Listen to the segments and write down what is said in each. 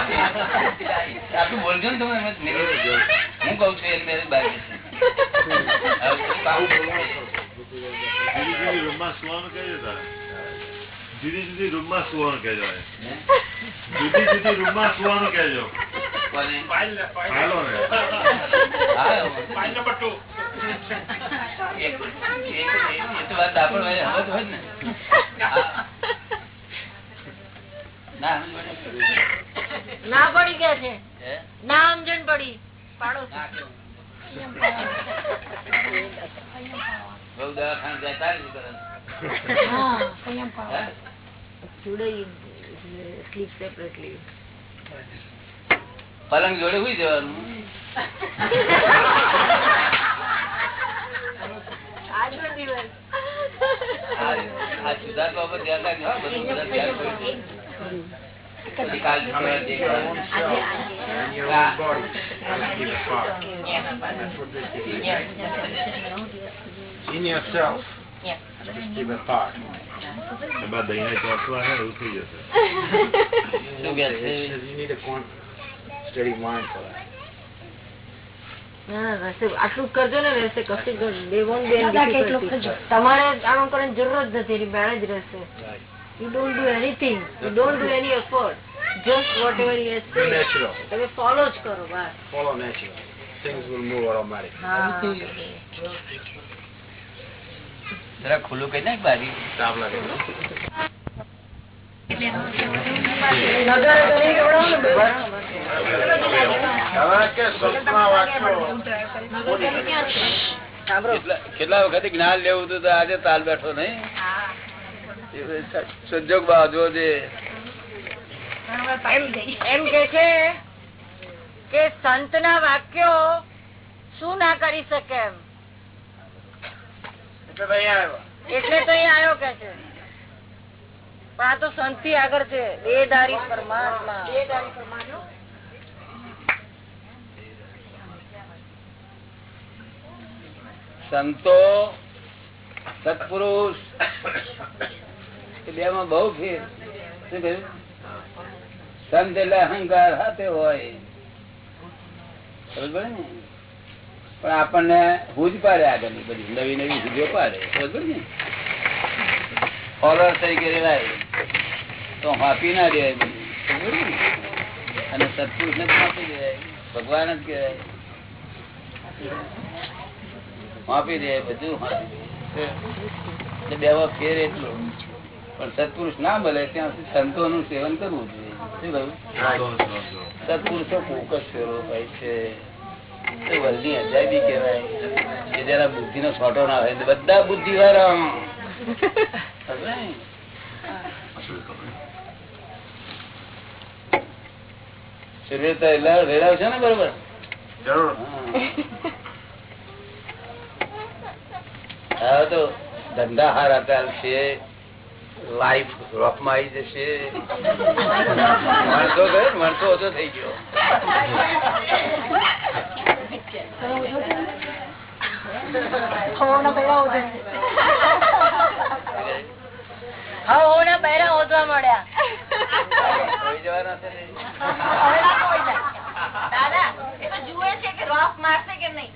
આટલું બોલજો ને તમે હું કઉ છું એટલે મેં બહાર બેસી. હવે બધું કામ કરવું. જુદી જુદી રૂમમાં સુવાનું કહેજો જુદી જુદી રૂમમાં સુવાનું કહેજો જુદી જુદી રૂમમાં સુવાનું કહેજો કોને? હાલો ને હોય, હોય ને. પડે. ગયા છે? ના સમજણ પડી. પલંગ જોડે હુઈ જવાનું. આજનો દિવસ. આ આ સુધારવા ધ્યાન રાખજો. બધું બધા ધ્યાન કરવાનું. આજે આજે in your own body. Just keep apart. That's what this is. In yourself. Just give apart. એમાં દહીંના ચોસલા છે એવું થઈ જશે શું કહે છે? You need a steady mind for that. આટલું કરજો ને રહેશે કશું difficulty. તમારે આમ કરવાની જરૂર જ નથી બેન જ રહેશે. you don't do anything you don't do any effort just whatever he has Be said natural. તમે follow જ કરો બસ Follow natural. Things will move automatic. હા જરા ખુલ્લું કહી નાખ બારી Stop like it. કેટલા- કેટલા વખત જ્ઞાન લેવું હતું તો આજે તાલ બેઠો નહીં સંજોગ બાજુ છે એમ કે છે કે સંત ના વાક્યો શું ના કરી શકે એમ? એટલે તો આવ્યો. કે છે. પણ આ તો સંતથી આગળ છે. દેહધારી પરમાત્મા. સંતો સત્પુરુષ બે માં બહુ ફેર શું કહ્યું? સંત એટલે અહંકાર હાથે હોય. બરોબર ને? પણ આપણને હુજ પાડે આગળની બધી. નવી નવી હુજો પાડે. બરોબર ને? ફોલોઅર તરીકે રેવાય. તો હાપી ના દેવાય? અને સત્પુરુષ ને હાપી દેવાય. ભગવાન જ કહેવાય. માપી દે બધું માપી દે બેમાં ફેર એટલો. પણ સત્પુરુષ ના મળે ત્યાં સુધી સંતો નું સેવન કરવું જોઈએ. શું કહ્યું? સત્પુરુષો ફોકસ ફેરવો હોય છે. વલ્લી અજાયબી કહેવાય. કે જરા બુદ્ધિ નો છોટો ના હોય. બધા બુદ્ધિ વાળા સમજે ને? શરીર તો એટલે રેડાવ છે ને બરોબર? જરૂર. હા તો ધંધા હારા ચાલશે. લાઈફ રોકમાં આવી જશે. માણસો ગયો માણસો ઓછો થઈ ગયો. જોવા ઓધવા મળ્યા. કોઈ છે ને. દાદા એ તો જુએ છે કે રોપ મારશે કે નહીં?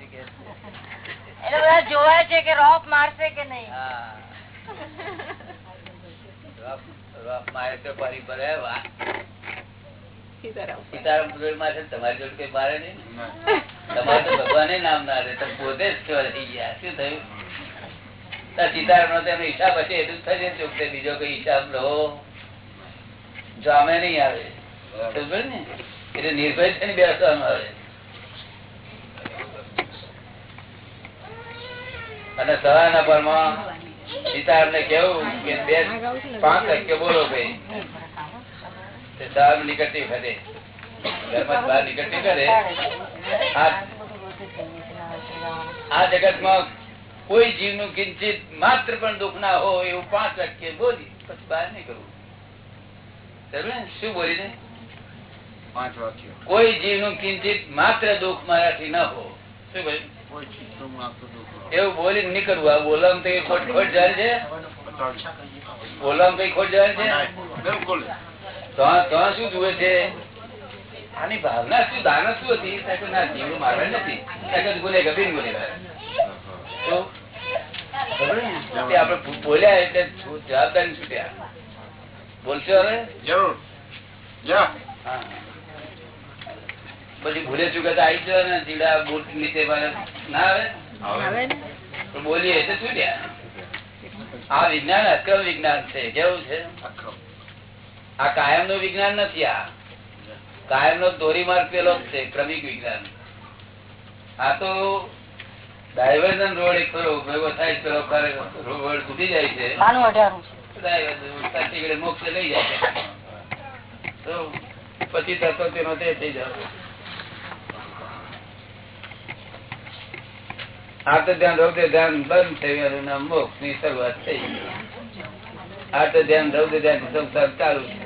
એટલે બધા જોવે છે કે રોફ મારશે કે નહીં. મારે તો ફરી ભરે સીતારામ જોડે મારે તમારી જોડે કઈ મારે નહીં તમારે તો ભગવાને નામ ના લે તમે પોતે જ થઈ ગયા. શું થયું? સીતારામ નો તેનો હિસાબ હશે એટલું જ થશે ચોખ્ખે બીજો કઈ હિસાબ લો જામે નહીં આવે. સમજો ને? એટલે નિર્ભય છે ને બેસવાનું આવે. અને સવારના પરમાં સીતારામ ને કેવું કે બે પાંચ વાક્ય બોલો ભાઈ. તે નીકળતી વખતે ઘરમાં બહાર નીકળતી કરે આ જગતમાં કોઈ જીવનું કિંચિત માત્ર પણ દુઃખ ના હોય એવું પાંચ વાક્ય બોલી પછી બહાર નહીં કરવું શું બોલી ને પાંચ વાક્ય. કોઈ જીવનું કિંચિત માત્ર દુઃખ મારાથી ના હો શું બોલ્યું? કોઈ ચીજનું માથું દુખો એવું બોલી નીકળવું. આ બોલામ તો કઈ ખોટ ખોટ જાય છે. બોલામ કઈ ખોટ જાય છે? તો શું જુએ છે? આની ભાવના શું? દાન શું હતી? ના જીવડું મારવા નથી. ગુનેગાર બિન ગુનેગાર તો ખબર ને? તે આપણે બોલ્યા એટલે જવાબદારી છૂટ્યા? બોલશો હવે? જરૂર. જા. હા. પછી ભૂલે ચૂકે તો આવી જાવ ને જીડા બુટ નીચે ના આવે? બોલીએ એટલે છૂટ્યા આ વિજ્ઞાન અક્રમ વિજ્ઞાન છે કેવું છે? આ કાયમનું વિજ્ઞાન નથી આ. કાયમ નો ધોરીમાર્ગ પેલો જ છે ક્રમિક વિજ્ઞાન. આ તો ડાયવર્ઝન રોડ એક ખરો ભેગો થાય પેલો રોડ તૂટી જાય છે. ડાયવર્ઝન મોક્ષે લઈ જાય છે. તો પછી તત્વ તેનો તે થઈ જાય આ તો ધ્યાન રૌદ્ર ધ્યાન બંધ થયું અને મોક્ષની શરૂઆત થઈ આ ધ્યાન રૌદ્ર ધ્યાન સંસાર ચાલુ છે.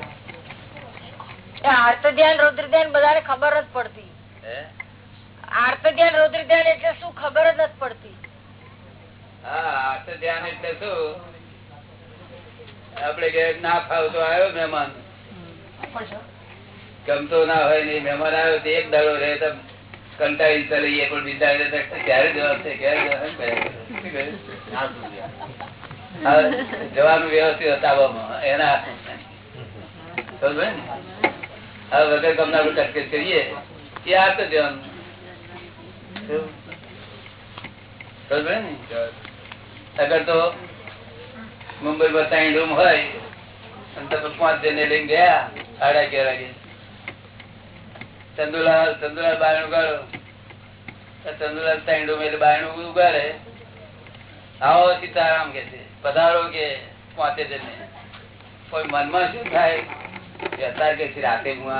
આર્ત ધ્યાન રૌદ્ર ધ્યાન બધાને ખબર જ પડતી. આર્ત ધ્યાન રૌદ્ર ધ્યાન એટલે શું ખબર જ નથી પડતી. હા આ ધ્યાન એટલે શું? આપડે કે ના ફાવતો આવ્યો મહેમાન. ગમતો ના હોય નહીં મહેમાન આવ્યો એક દાડો રહે તો કંટાળી ચલીએ પણ બીજા ક્યારે જવાબ છે? ક્યારે જવાનું વ્યવસ્થિત હતાવવામાં એના? હવે વગર ગમના આપણે કટકટ કરીએ એ આ તો જવાનું? અગર તો મુંબઈ માં ત્રણ રૂમ હોય અને તમે પાંચ જણ લઈને ગયા સાડા અગિયાર વાગે. ચંદુલાલ ચંદુલાલ બાયણું ઉગાડો. ચંદુલાલ રૂમ એટલે બાયણું ઉગાડે. આવો સીતારામ કે છે. પધારો કે પાંચે જણ કોઈ મનમાં શું થાય? અત્યારે કે છે રાતે હું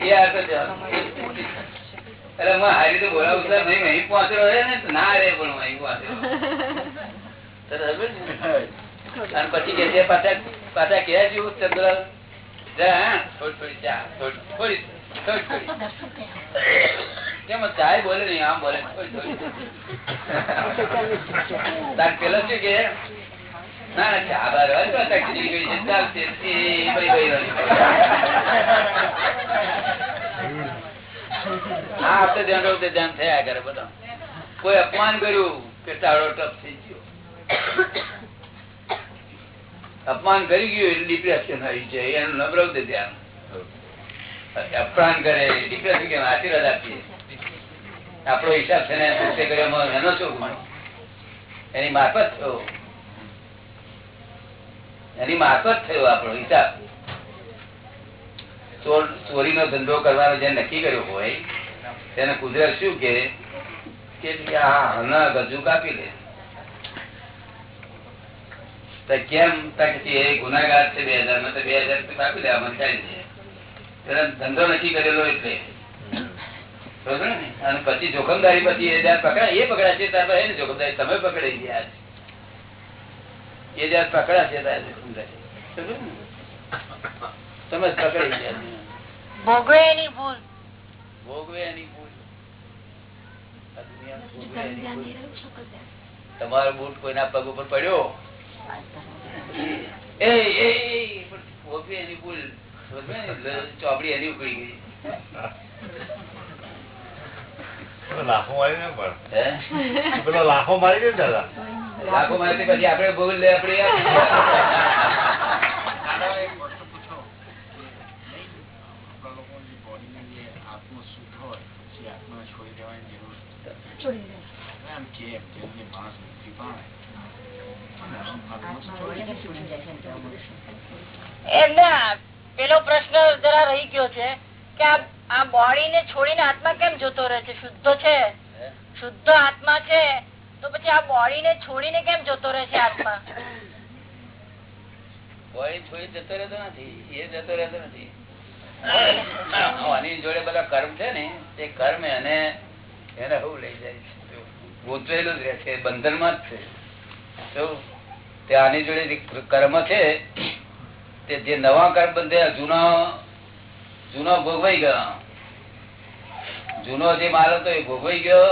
એ આ એટલે હું હારી રીતે બોલાવું છું નહીં અહીં પહોંચેલો રહે ને ના રે પણ હું અહીં? અને પછી કે છે પાછા પાછા ક્યાં જેવું ચંદ્રલાલ હા આપણે ધ્યાન ધ્યાન થયા કરે, બધા. કોઈ અપમાન કર્યું, કે ટાળો ટપ થઈ ગયો. અપમાન કરી ગયું એટલે ડિપ્રેશન આવી છે એનું નબળું તે ધ્યાન. અપમાન કરે ડિપ્રેશન કેમ? આશીર્વાદ આપીએ. આપણો હિસાબ છે ને પોતે કર્યો એનો એની મારફત થયો. એની મારફત થયો આપણો હિસાબ. ચોરી નો ધંધો કરવાનો જે નક્કી કર્યો હોય, તેને કુદરત શું કે આ હના ગજુ કાપી લે કેમ? તક એ ગુનાગાર છે બે હજારમાં તો બે હજાર આપી દે ચાલી જાય ધંધો નક્કી કરેલો એટલે. અને પછી જોખમદારી પછી એ જયારે પકડાય એ ત્યારે જોખમદારી તમે પકડી ગયા છે. એ જયારે પકડાશે ત્યારે જોખમદારી. તમે પકડી ગયા ભોગવે એની ભૂલ. ભોગવે એની ભૂલ. તમારો બૂટ કોઈના પગ ઉપર પડ્યો? ચોપડી એની ઉકળી ગઈ. લાખો મારી ને પણ. પેલો લાખો મારી ને દાદા. લાખો માંથી પછી આપડે ભૂલ લે આપડે દાદા એક વસ્તુ પૂછો આપણા લોકોની બોડીની જે આત્મા શુદ્ધ હોય પછી આત્માને છોડી દેવાની જરૂર એમ કે જેમને માણસ મુક્તિ પામે એમને બોડી છોડી જતો રહેતો નથી, એ જતો રહેતો નથી. જોડે બધા કર્મ છે ને તે કર્મ એને એને હું લઈ જાય છે. ગોતવેલું જ રહે છે, બંધનમાં જ છે? તે આની જોડે કર્મ છે, તે જે નવા કર્મ બંધે જૂનો જૂનો ભોગવાઈ ગયો. જૂનો જે માલ હતો એ ભોગવાઈ ગયો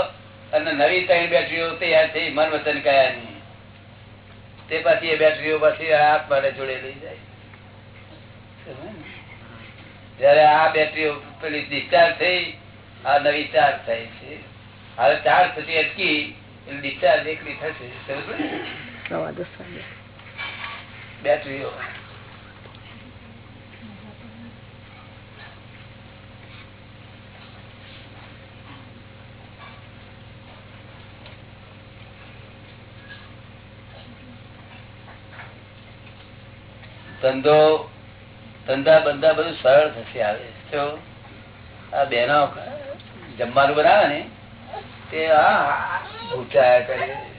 અને નવી ત્રણ બેટરીઓ તૈયાર થઈ, મન વચન કયાની. તે પછી એ બેટરીઓ પછી આત્માને જોડે લઈ જાય. જયારે આ બેટરીઓ પેલી ડિસ્ચાર્જ થઈ, આ નવી ચાર્જ થાય છે. હવે ચાર્જ પછી અટકી ડિસ્ચાર્જ એકલી થશે? સવા દસ વાગે બેટરીઓ ધંધો, ધંધા બંધા બધું સરળ થશે આવે તો આ બેનો જમવાનું બનાવે ને, તે આ ઊંચાયા કરે.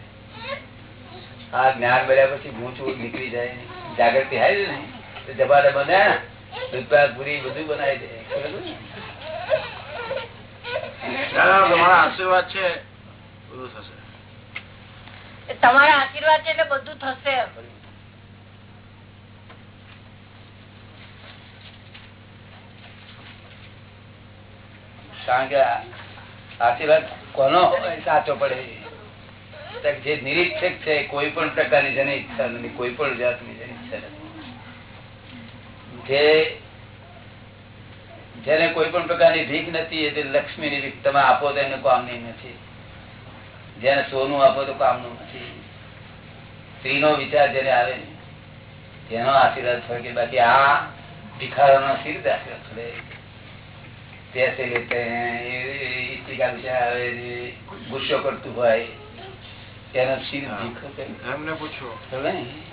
આ જ્ઞાન મળ્યા પછી ઊંચું નીકળી જાય જાગૃતિ આવી ને તો જમાને બને દૂધપાક પૂરી બધું બનાવી દે. તમારા આશીર્વાદ છે બધું થશે. તમારા આશીર્વાદ છે એટલે બધું થશે. કારણ કે આશીર્વાદ કોનો સાચો પડે. જે નિરીક્ષક છે, કોઈ પણ પ્રકારની જેને ઈચ્છા નથી કોઈ પણ જાતની જેની ઈચ્છા નથી. જેને કોઈ પણ પ્રકારની ભીખ નથી, એ લક્ષ્મી ની તમે આપો તો એને કામની નથી. જેને સોનું આપો તો કામનું નથી. સ્ત્રીનો વિચાર જેને આવે તેનો આશીર્વાદ ફળકે બાકી આ ભિખારોનો સી રીતે આશીર્વાદ ફળે પૈસે લેતે ગુસ્સો કરતું હોય એમને પૂછો.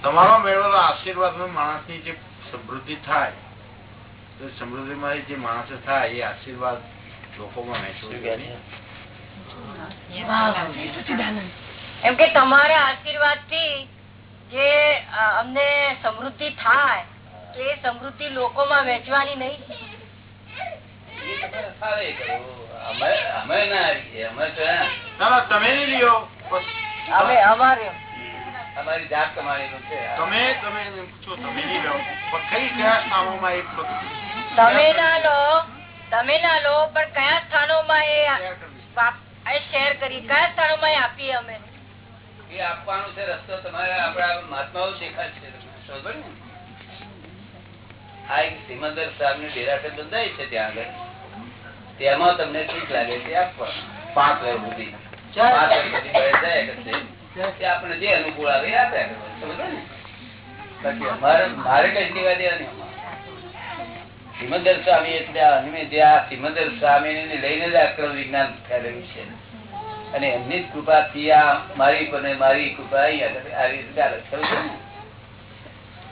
તમારો મેળવેલો આશીર્વાદ માણસની જે સમૃદ્ધિ થાય તો સમૃદ્ધિમાં જે માણસ થાય એ આશીર્વાદ લોકોમાં? એમ કે તમારા આશીર્વાદથી જે અમને સમૃદ્ધિ થાય તો એ સમૃદ્ધિ લોકોમાં વેચવાની નહીં. ના તમે લ્યો. બસ. અમે અમારે. અમારી જાત કમાણીનું છે. તમે તમે પૂછો તમે નહીં લો પણ કઈ કયા સ્થાનોમાં એક તમે ના લો તમે ના લો પણ કયા સ્થાનોમાં એ શેર એ શેર કરી? કયા સ્થાનોમાં એ આપીએ અમે? એ આપવાનું છે રસ્તો. તમારે આપણા મહાત્માઓ દેખાડશે છે. સમજ ને? આ એક સિમંદર સાહેબનું ડેરાસર બંધાય છે ત્યાં આગળ. તેમાં તમને ઠીક લાગે છે. આપવાનું પાંચ વર્ષ સુધી આપણને જે અનુકૂળ આવે મારે કઈ દેવા સિમંદર સ્વામી એટલે અમે જે આ સિમંદર સ્વામી ને લઈને જ આક્રમ વિજ્ઞાન ફેલાયું છે. અને એમની જ કૃપાથી આ મારી પર મારી કૃપા અહીં આવી રીતે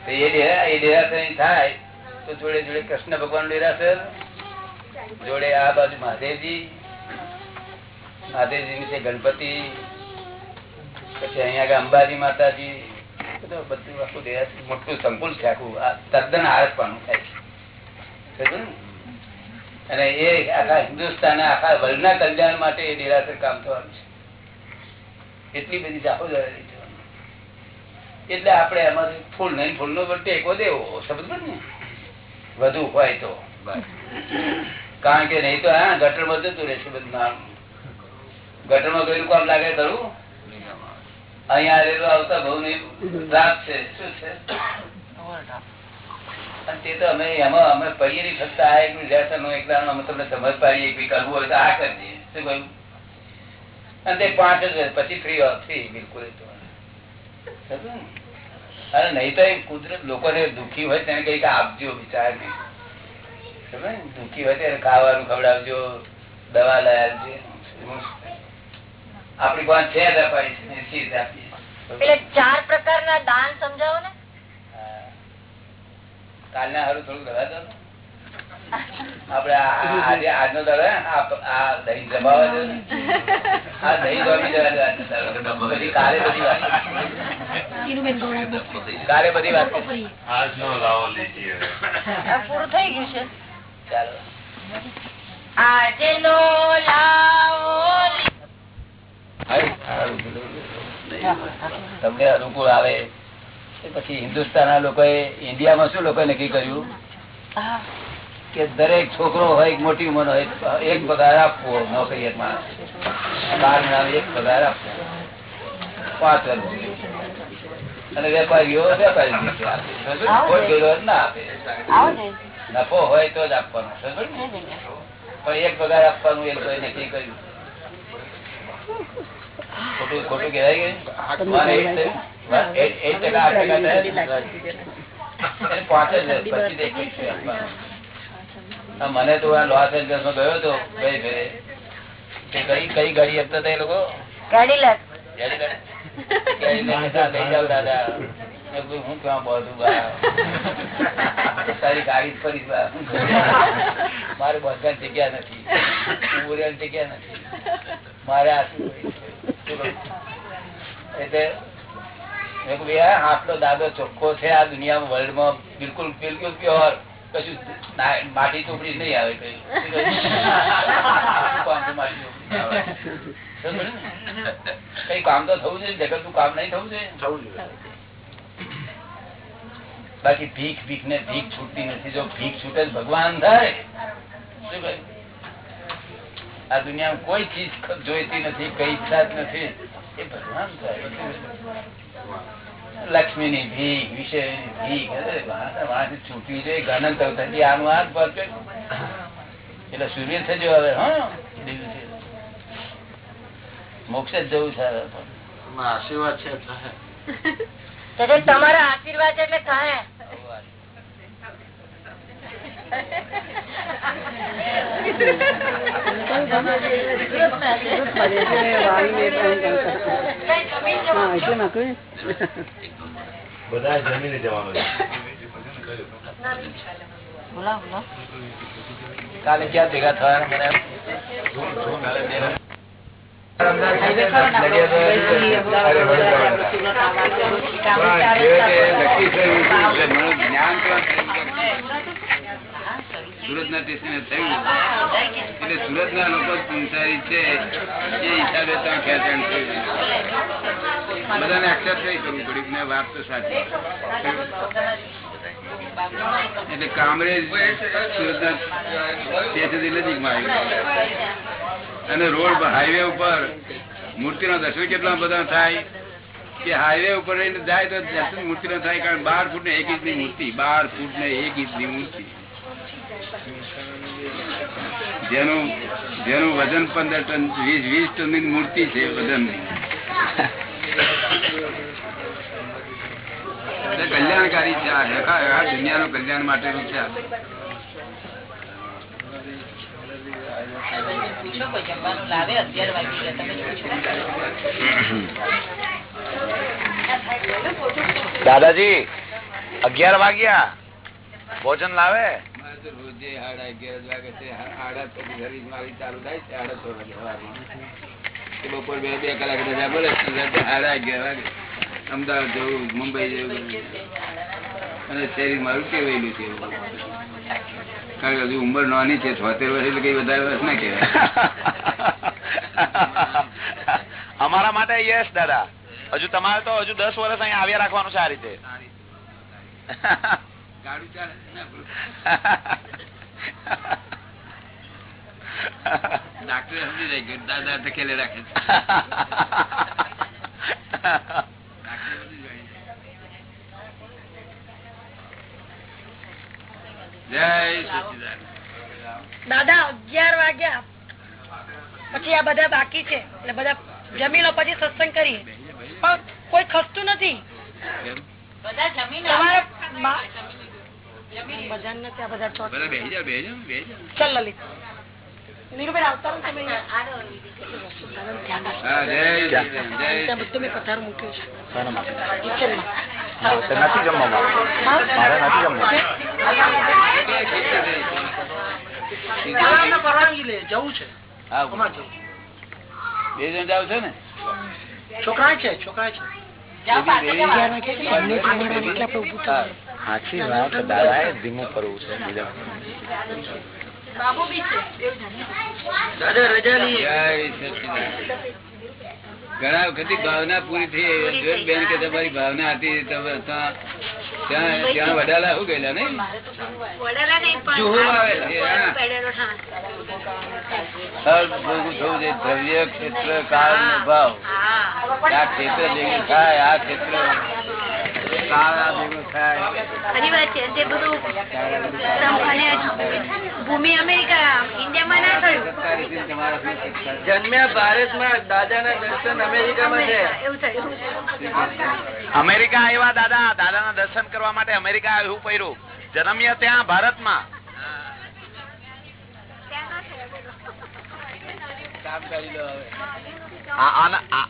એ ડેરા એ ડેરાસર થાય તો જોડે જોડે કૃષ્ણ ભગવાન ડેરાસર જોડે આ બાજુ મહાદેવજી મહાદેવજી ની ગણપતિ પછી અહીંયા અંબાજી માતાજી બધું આખું દેહ મોટું સંકુલ છે આખું. તદ્દન આળસપાનું થાય? અને એ આખા હિન્દુસ્તાન આખા વર્લ્ડના કલ્યાણ માટે એ નિરાશર કામ થવાનું છે. એટલી બધી જાહો જવાની છે. એટલે આપણે એમાંથી ફૂલ નહીં ફૂલ નો ટેકો દેવો સમજ ને? વધુ હોય તો. કારણ કે નહીં તો હા ગટર બધું રહેશે બધું. નામ ગટરમાં કોણ લાગે ખરું? અહીંયા આવેલું આવતા બહુ નહીં રાત છે. શું છે? તે અરે નહીં તો કુદરત, લોકોને દુઃખી હોય તેને કંઈક આપજો ને? દુઃખી હોય ત્યારે ખાવાનું ખવડાવજો, દવા લઈ આવજો. આપણી પાસે છે જ અપાય છે ને સી જ એટલે ચાર પ્રકારના દાન સમજાવો ને. હા. કાલના હારું થોડું દવા દો આપડે આજે આજનો દાડો આ દહીં જમાવા દો આ દહીં જમી જવા દાડો. કાલે બધી વાત કાલે બધી વાત આજનો લાવો પૂરું થઈ ગયું છે. ચાલો. આજનો લાવો તમને અનુકૂળ આવે. પછી હિન્દુસ્તાન લોકોએ, ઇન્ડિયામાં શું લોકો નક્કી કર્યું? કે દરેક છોકરો હોય મોટી ઉંમર હોય, એક પગાર આપવો નોકરી બાર મહિના એક પગાર આપવો. પાંચ વર્ષ અને વેપારીઓ વેપારી ના આપે. નફો હોય તો જ આપવાનો. પણ એક પગાર આપવાનું એ લોકોએ નક્કી કર્યું. ખોટું ખોટું કહેવાય કે? મને તો આ લોસ એન્જલસમાં ગયો હતો. ફેરે કઈ કઈ ગાડી આપતા હતા એ લોકો? કેડીલેક લઈ દાદા હું ક્યાં બધું બા? તારી ગાડી ફરી? મારે બધા જગ્યા નથી. હું જગ્યા નથી. મારે? એટલે "યાર, દાદો ચોખ્ખો છે આ દુનિયામાં વર્લ્ડમાં બિલકુલ બિલકુલ પ્યોર કશું માટી ચોપડી નહીં આવે કઈ. કામ તો? કઈ કામ થવું જોઈએ જગતનું કામ નહીં થવું જોઈએ. થવું જોઈએ. બાકી ભીખ ભીખ ને ભીખ છૂટતી નથી. જો ભીખ છૂટે ભગવાન થાય? આ દુનિયામાં કોઈ ચીજ જોઈતી નથી કઈ ઈચ્છા જ નથી. એ ભગવાન લક્ષ્મી ની ભીખ વિષય ભીખ છૂટવી જોઈએ ગણન થતી. આનું આ પરફેક્ટ એટલે સૂર્ય થજો હવે હા મોક્ષ જ જવું છે આશીર્વાદ છે તમારા આશીર્વાદ એટલે થાય. બધા જમીને જવાનું કાલે ક્યાં ભેગા થયા મને? સુરત ના સ્ટેશન થયું. એટલે સુરત ના લોકો સંસારી છે એ હિસાબે ત્યાં ખેંચાણ થયું બધાને એક્સેપ્ટ નહીં કરવું પડ્યું ને વાત તો સાચી. એટલે કામરેજ સુરત ના સ્ટેશન નજીકમાં આવ્યું અને રોડ હાઈવે ઉપર મૂર્તિ નો દર્શન કેટલા બધા થાય કે હાઈવે ઉપર રહીને જાય તો દર્શન મૂર્તિ નો થાય, કારણ બાર ફૂટ ને એક ઇંચની મૂર્તિ, બાર ફૂટ ને એક ઇંચની મૂર્તિ. જેનું જેનું વજન પંદર ટન, વીસ વીસ ટનની મૂર્તિ છે વજન કલ્યાણકારી છે, આ દુનિયાનું કલ્યાણ માટેનું છે દાદાજી, અગિયાર વાગ્યા. ભોજન લાવે? રોજે સાડા અગિયાર વાગે છે. સાડા પછી સર્વિસ મારી ચાલુ થાય છે. સાડા છ વાગે બપોર બે બે કલાક રજા બોલે સાડા અગિયાર વાગે. અમદાવાદ જવું મુંબઈ જવું. અને શરીર મારું કેવાયેલું છે. કારણ કે હજુ ઉંમર નાની છે છોતેર વર્ષ એટલે કઈ વધારે વર્ષ ના કહેવાય. અમારા માટે યસ દાદા. હજુ તમારે તો હજુ દસ વર્ષ અહીંયા આવ્યા રાખવાનું છે આ રીતે. ગાડું ચાલે છે ને આપણું. ડાક્ટર સમજી જાય કે દાદા ધકેલે રાખે છે. દાદા અગિયાર વાગ્યા પછી આ બધા બાકી છે એટલે બધા જમી લો પછી સત્સંગ કરીએ. પણ કોઈ ખસતું નથી. બધા જમીન બધા નથી આ બધા. ચાલ લલિત. નીરુબેન આવતા તમે હા, જય સચિદાનંદ, જય ત્યાં બધું મેં પથાર મૂક્યું છે. કિચનમાં. તો નથી જમવા મારે. મારે નથી જમવું પરવાનગી લે જવું છે. બે જણ જાવ છો ને? છોકરા છે છોકરા છે. સાચી વાત દાદા એ ધીમું કરવું છે બીજા ઘણા વખત ભાવના પૂરી થઈ બેન કે તમારી ભાવના હતી તમે ત્યાં ત્યાં વડાલા શું ગયેલા નહીં. દ્રવ્ય ક્ષેત્ર કાળ નો ભાવ આ ક્ષેત્ર ભેગું થાય આ ક્ષેત્ર કાળ આ ભેગો થાય. ખરી વાત છે તે બધું અને ભૂમિ અમેરિકા ઇન્ડિયામાં ના. જન્મ્યા દર્શન અમેરિકામાં છે. અમેરિકા આવ્યા દાદા દાદા ના દર્શન કરવા માટે અમેરિકા એવું પહેર્યું જન્મ્યા ત્યાં ભારતમાં.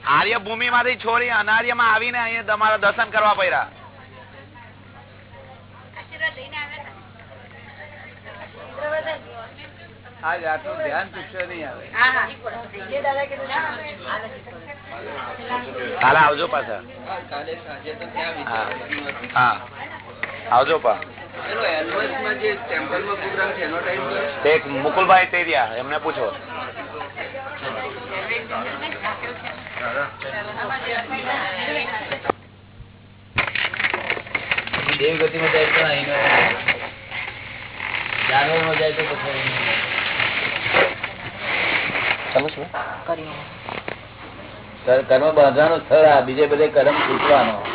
આર્યમાંથી છોડી અનાર્યમાં આવીને અહીંયા તમારા દર્શન કરવા પડ્યા આજ જાતનું ધ્યાન ચૂકશો નહીં આવે. હા હા જે દાદા કીધું ના કાલે આવજો પાછા. કાલે સાંજે તો ત્યાં હા. આવજો પા એનો એડવાન્સમાં જે ટેમ્પલમાં પ્રોગ્રામ છે એનો ટાઈમ કયો? છે? તે એક મુકુલભાઈ તેરિયા એમને પૂછો. દેવમાં જાય તો જાનવરમાં જાય તો પછી કર- કર્મ બાંધવાનું સ્થળ આ. બીજે બધે કર્મ છૂટવાનો.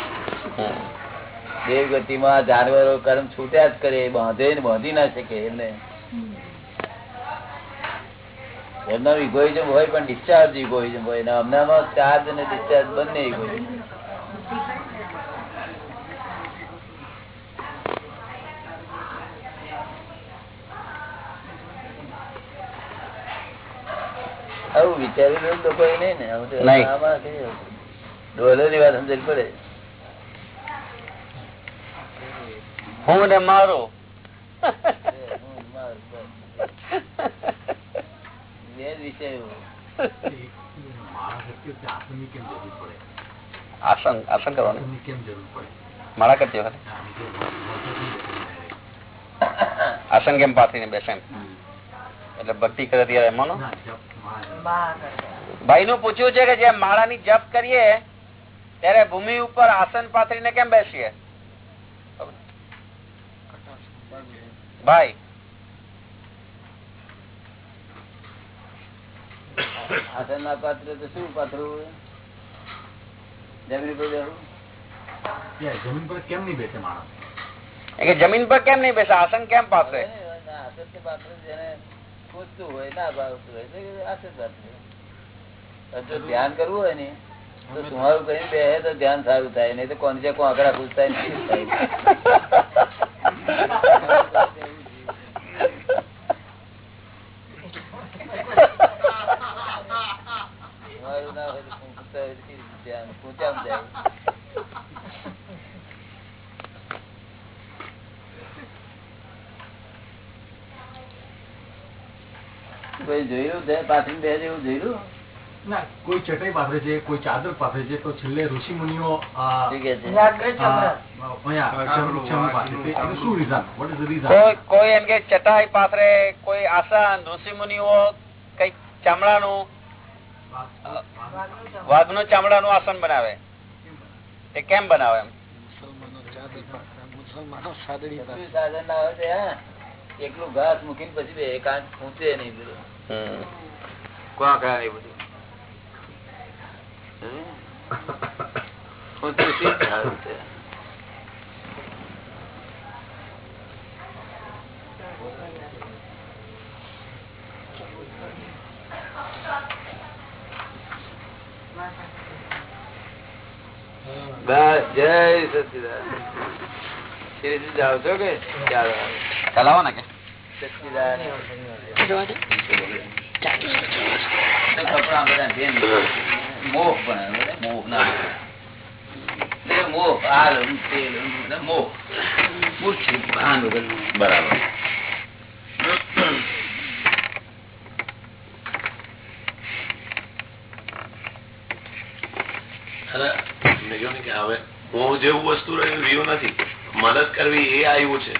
દેવ ગતિમાં જાનવરો કર્મ છૂટ્યા જ કરે. બાંધે ને બાંધી ના શકે એમને. એમનો ઇગોઇઝમ હોય પણ ડિસ્ચાર્જ ઇગોઇઝમ હોય. ને અમનામાં ચાર્જ અને ડિસ્ચાર્જ બંને ઇગોઇઝમ આવું વિચારેલું લોકો નહીં ને. ડોલરની વાત સમજણ પડે. હું ને મારો. આસન આસન કરવાનું. મારા કરતી વખતે. આસન કેમ પાથરીને બેસે એમ? એટલે ભક્તિ કરે ત્યારે એમાંનો? ભાઈ નું પૂછ્યું છે કે જે માળાની જપ કરીએ ત્યારે ભૂમિ ઉપર આસન પાથરીને કેમ બેસીએ? ભાઈ. આસન ના પાત્ર તો શું પાથરું જમીન પર જમીન પર કેમ નહીં બેસે માણસ? જમીન પર કેમ નહીં બેસે? આસન કેમ પાથરે? આસન તો પાત્ર જેને પૂછતું હોય ના ભાવતું હોય આસન જો ધ્યાન કરવું હોય ને તો તમારું કઈ બે તો ધ્યાન સારું થાય નહીં તો કોણ છે કોણ આંકડા પૂછતા ના હોય પૂછતા પૂછામાં જાય. કોઈ જોયું? છે પાછળ બે જેવું જોયું? ના કોઈ ચટાઈ પાથરે છે કોઈ ચાદર પાથરે છે તો છેલ્લે ઋષિ મુનિઓ છે? કોઈ એમ કે ચટાઈ પાથરે કોઈ આસાન ઋષિ મુનિઓ કઈ ચામડાનું વાઘનું ચામડાનું આસન બનાવે. એ કેમ બનાવે મુસલમાનો શું સાધન ના હોય તે હા. એકલું ઘાસ મૂકીને પછી બે કાંચ ખૂંચે નહીં બધું. કોણ કરે એ બધું છે? બસ જય સચિદાન. શ્રી જાઓ છો કે? ચાલો. ચલાવો ને કે? સચિદાન. મોહ પણ મોહ ના મોહ મોહ મૂર્છિત ભાન બરાબર હવે હું જેવું વસ્તુ રહ્યું રહ્યું નથી. મદદ કરવી એ આવ્યું છે.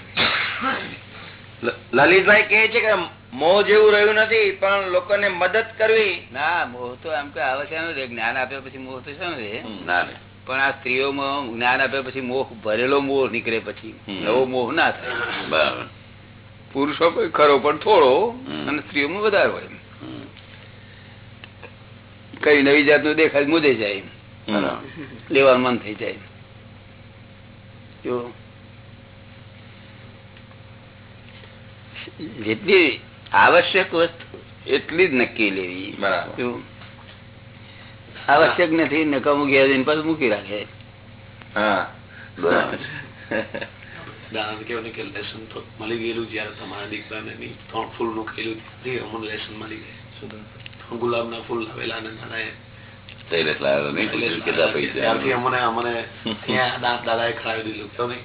લલિતભાઈ કે છે કે મોહ જેવું રહ્યું નથી પણ લોકોને મદદ કરવી. ના મોહ તો એમ કે આવે છે જ્ઞાન આપ્યા પછી મોહ તો છે? રે પણ આ સ્ત્રીઓમાં જ્ઞાન આપ્યા પછી મોહ ભરેલો મોહ નીકળે પછી. નવો મોહ ના થાય. પુરુષો ખરો પણ થોડો અને સ્ત્રીઓમાં વધારે હોય કઈ નવી જાતનું દેખાય મુદે જાય. લેવાનું મન થઈ જાય? જેટલી આવશ્યક વસ્તુ. એટલી જ નક્કી લેવી. બરાબર. આવશ્યક નથી જઈને પાછું મૂકી રાખે. હા. દાદા કેવું કે લેસન તો મળી ગયેલું જયારે તમારા દીકરાને ત્રણ ફૂલનું ખેલું અમને લેસન મળી ગયું ગુલાબ ના ફૂલ લાવેલા ને દાદાએ શૈલેષ લાવ્યો નહીં કેટલા પૈસા. ત્યારથી અમને અમને ત્યાં દાદા દાદાએ ખરાવી દીધું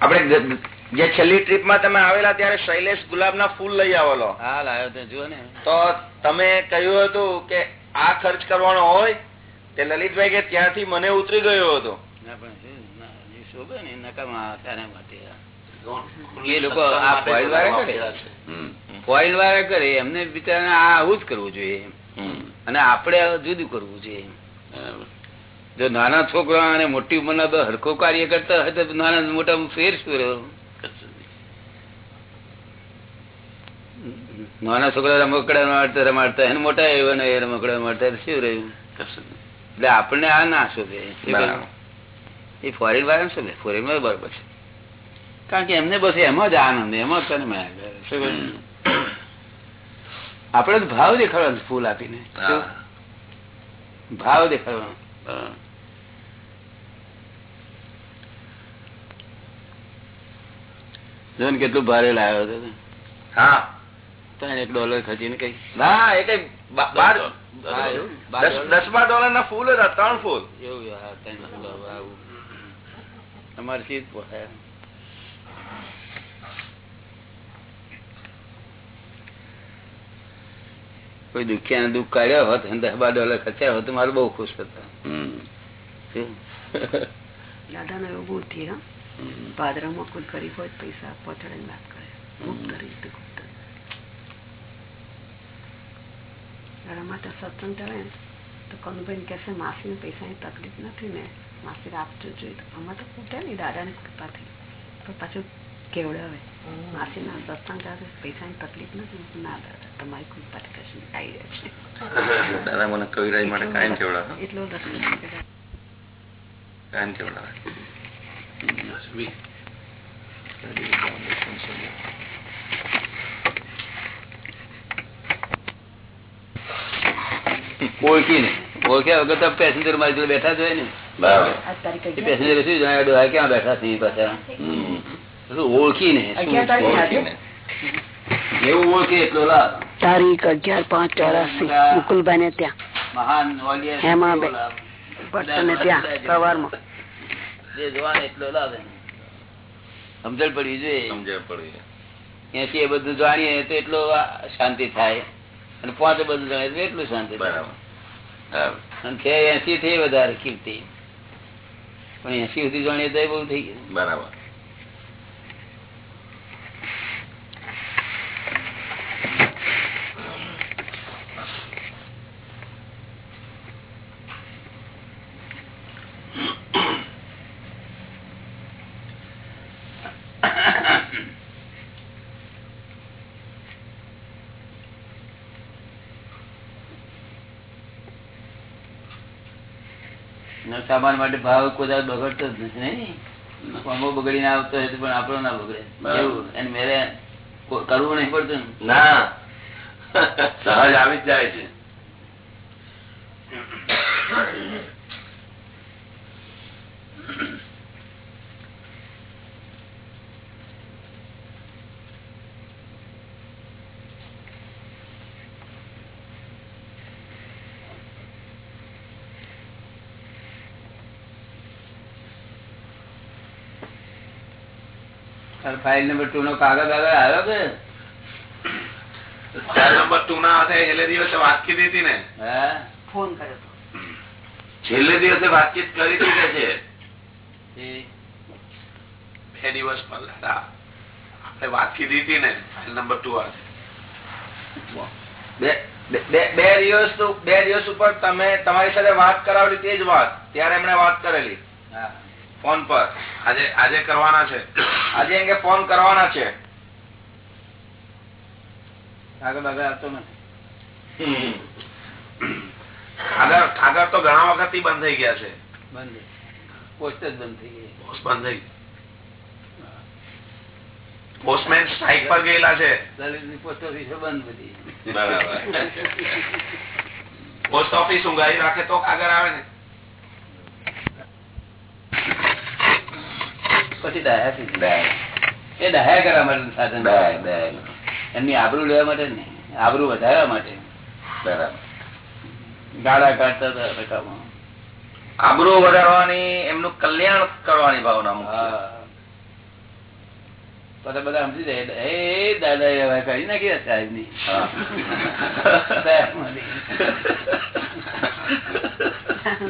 આપણે જે છેલ્લી ટ્રીપમાં તમે આવેલા ત્યારે શૈલેષ ગુલાબના ફૂલ લઈ આવેલો. હા લાવ્યો તો જુઓ ને. તો તમે કહ્યું હતું કે આ ખર્ચ કરવાનો હોય તે લલિતભાઈ કે ત્યાંથી મને ઉતરી ગયો હતો. એ લોકો આ ફોઇલ વાળા કરે. ફોઇલ વાળા કરે એમને બિચારા આ આવું જ કરવું જોઈએ. અને આપણે જુદું કરવું જોઈએ. જો નાના છોકરા અને મોટી ઉંમરના હરખો કાર્ય કરતા હોય તો નાના મોટા ફેર શું રહ્યો? નાના છોકરા રમકડા રમાડતા રમાડતા એને મોટા એવા ને રમકડા રમાડતા શું રહ્યું? એટલે આપણને આ ના શોભે. એ ફોરેન વાળા શોભે ફોરેનમાં બરોબર છે. કારણ કે એમને બસ એમાં જ આનંદ એમાં તને મેં શું કહ્યું? આપણે ભાવ દેખાડવાનો ફૂલ આપીને. ભાવ દેખાડવાનો. જો ને કેટલું ભારે લાવ્યો હતો હા. ત્રણ એક ડોલર ખર્ચીને કઈ. ના એ કઈ બાર દસ બાર ડોલર ના ફૂલ હતા ત્રણ ફૂલ. એવું ત્રણ આવું. તમારે પોસાય? કોઈ દુખ્યા દુઃખ કાઢ્યો હોત અને દસ બાર ડોલર ખર્ચ્યા હોત તો મારું બહુ ખુશ હતા. દાદા ને એવું બુદ્ધિ ભાદરામાં કોઈ ગરીબ હોય પૈસા આપવા ચડે વાત કરે. ગુપ્ત રીતે ગુપ્ત માટે સત્સંગ રહે ને તો કનુભાઈ કહેશે માસીને પૈસાની તકલીફ નથી ને માસી આપજો જોઈએ તો આમાં તો ખૂટે નહીં દાદાની કૃપાથી. પણ પાછું કેવડાવે માસીના સત્સંગ ચાલે પૈસાની તકલીફ નથી. ના દાદા તમારી કૃપાથી કશું આવી જાય છે. દાદા મને કવિરાજ માટે કાયમ કેવડાવે? એટલો દર્શન કાયમ કેવડાવે? ઓળખીને. ઓળખ્યા વગર તો પેસેન્જર મારી જોડે બેઠા જ ને. બરાબર. પેસેન્જર શું જાણે ક્યાં બેઠા છે પાછા? ઓળખીને. એવું ઓળખી એટલો લાભ. તારીખ અગિયાર પાંચ ચોરાસી. મુકુલભાઈ ને ત્યાં. મહાન નોલિયર હેમાં બે. એટલો લાભ. ભટ્ટ ને ત્યાં સવારમાં. જે જોવાને એટલો લાભ સમજણ પડવી જોઈએ. સમજણ પડી એસી એ બધું જાણીએ તો એટલો શાંતિ થાય. અને પાંચ બધું જાણીએ એટલું શાંતિ બરાબર. બરાબર. છે એસી થી વધારે કીર્તિ પણ એસી સુધી જણીએ તો બહુ થઈ ગયું. બરાબર ન સામાન માટે ભાવ કોઈ બગડતો જ નથી નહીં? બગડીને આવતો હોય પણ આપણો ના બગડે. બરાબર. એવું એને મેરે કરવું નહીં પડતું ના. સહજ આવી જ જાય છે તારે ફાઇલ નંબર ટુ નો કાગળ આગળ આવ્યો કે? ફાઇલ નંબર ટુ ના હાથે એટલે દિવસે વાતચીત હતી ને? ફોન કર્યો છેલ્લે દિવસે વાતચીત કરી હતી કે છે? બે દિવસ પહેલા. આપણે વાતચીત હતી ને ફાઇલ નંબર ટુ હાથે. બે બે- બે- બે દિવસ બે દિવસ ઉપર તમે તમારી સાથે વાત કરાવેલી તે જ વાત. ત્યારે એમણે વાત કરેલી. હા. ફોન પર. આજે આજે કરવાના છે. આજે એમ કે ફોન કરવાના છે. આવતો નથી. આગળ આગળ તો ઘણા વખતથી બંધ થઈ ગયા છે. બંધ પોસ્ટ જ બંધ થઈ ગઈ પોસ્ટ બંધ થઈ પોસ્ટમેન સ્ટ્રાઇક પર ગયેલા છે. દલિતની પોસ્ટ ઓફિસો બંધ બધી. બરાબર. પોસ્ટ ઓફિસ ઊંઘાઈ રાખે તો કાગળ આવે ને. પછી ડાયા થઈ એ ડાયા કરવા માટે સાધન એમની આબરૂ લેવા માટે ને આબરૂ વધારવા માટે. બરાબર. ગાળા કાઢતા હતા. આબરૂ વધારવાની એમનું કલ્યાણ કરવાની ભાવના હા. પછી બધા સમજી જાય એ દાદા એ હવે કરી નાખી સાહેબની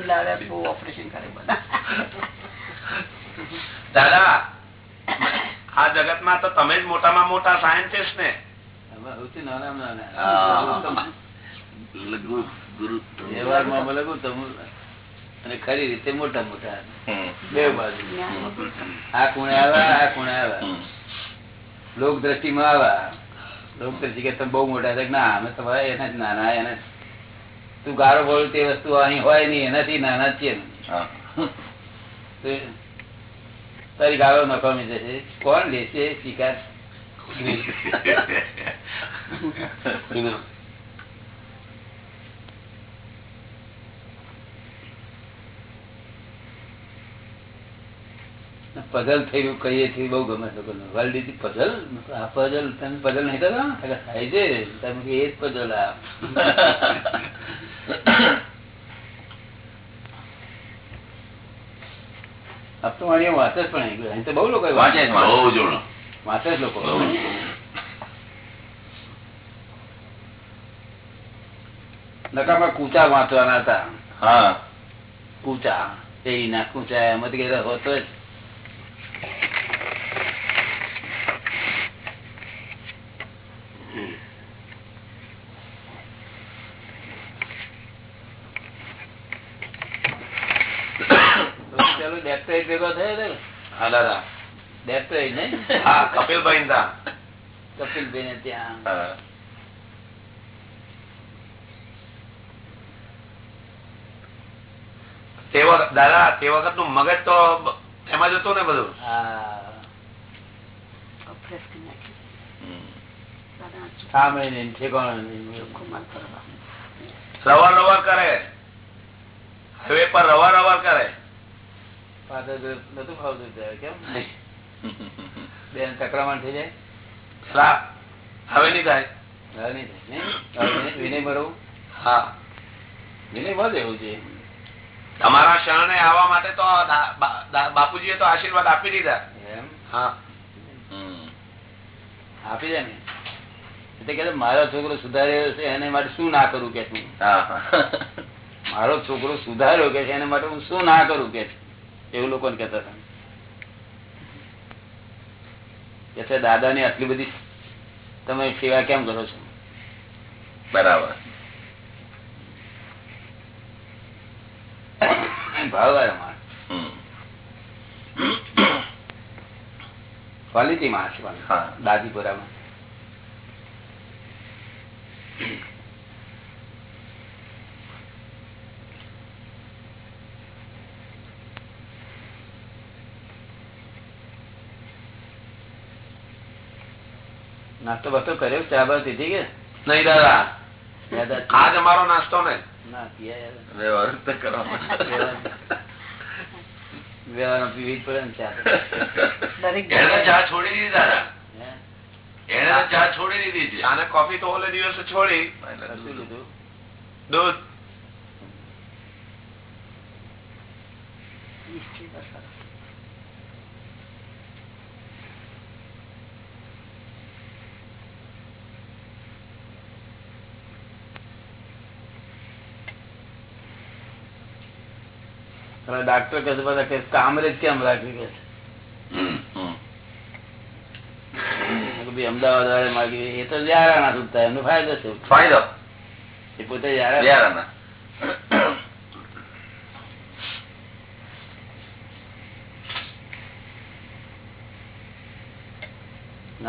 દાદા બહુ ઓપરેશન કરે બધા. દાદા આ જગતમાં તો તમે જ મોટામાં મોટા સાયન્ટિસ્ટ ને. અને ખરી રીતે મોટા મોટા. બે બાજુ. આ ખૂણે આવ્યા આ ખૂણે આવ્યા. લોક દ્રષ્ટિમાં આવ્યા. લોક દ્રષ્ટિ કે તમે બહુ મોટા છે ના અમે તમારે એના જ નાના એના તું ગારો બોલ તે વસ્તુ અહીં હોય નહીં એનાથી નાના જ છીએ. તો તારી ગાળો નકામી જશે કોણ લેશે? શિકાર? પઝલ થયું કહીએ છીએ બહુ ગમે લોકો વર્લ્ડ ઇઝ પઝલ આ પઝલ તમે પઝલ નહીં કરો થાય છે. તમે એ જ પઝલ આ. તો પણ અહીં બહુ લોકો વાંચે બહુ જોડો લોકો નકામાં કૂચા વાંચવાના હતા. હા. કૂચા. એ ના કૂચા એમ જ ગયેલા હોતો જ ચાલો ડેપ્ટાઈટ ભેગો થયો હતો હા દાદા ડેપ્ટાઈટ નહીં હા કપિલભાઈ કપિલભાઈ ને ત્યાં તે વખત દાદા તે વખતનું મગજ તો એમાં જતું ને બધું રવા ઓપરેશ કરી હવે પર રવા રવા કરે પાછળ તો નતું ફાવતું કેમ બેન ચક્રમાણ થઈ જાય. હવે નહીં થાય. હવે નહીં થાય, વિનય- વિનય હા. વિનય ભર દેવું છે. તમારા શરણે આવવા માટે તો દા- બા- દા- બાપુજીએ તો આશીર્વાદ આપી દીધા. એમ? હા. આપી દે ને. એટલે કે મારો છોકરો સુધાર્યો છે એને માટે શું ના કરું કે મારો છોકરો સુધાર્યો કે છે એને માટે હું શું ના કરું કે એવું લોકોને કેતા હતા. કે દાદા ની આટલી બધી તમે સેવા કેમ કરો છો? બરાબર. ક્વોલિટી માં. દાદીપુરામાં. નાસ્તો બાસ્તો કર્યો? ચા બા દીધી કે? નહીં દાદા. આજ અમારો નાસ્તો ને. છોડી દીધી દાદા. હે? ચા છોડી દીધી છે. અને કોફી તો ઓલે દિવસે છોડી? દૂધ. ડાક્ટર કહે છે બધા કે કામરેજ કેમ રાખવી કે છે? અમદાવાદ વાળા માગી એ તો યારાના સુધતા એમનો ફાયદો છે ફાયદો? એ પોતે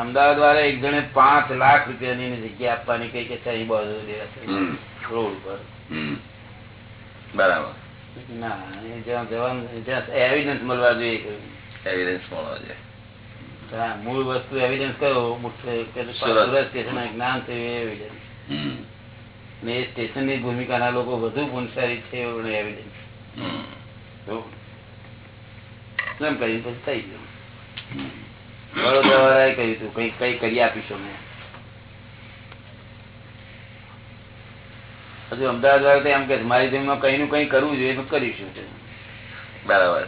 અમદાવાદ વાળા એક જણે પાંચ લાખ રૂપિયાની જગ્યા આપવાની કઈ કે અહીં બાજુ રોડ ઉપર બરાબર. ના જ્યાં જવાનું જ્યાં એવિડન્સ મળવા જોઈએ એવિડન્સ મળવા છે મૂળ વસ્તુ એવિડન્સ કયો? મુખ્ય કે સુરત. સુરત સ્ટેશન જ્ઞાન એ એવિડન્સ ને એ સ્ટેશનની ભૂમિકાના લોકો વધુ ગુણસારી છે એવું એવિડન્સ એમ કરીને પછી થઈ ગયું. વડોદરા વાળાએ કહ્યું હતું કઈ કઈ કરી આપીશું મેં હજુ અમદાવાદ વાળા એમ કે મારી જમીનમાં કઈ નું કઈ કરવું જોઈએ એનું કરીશું. બરાબર.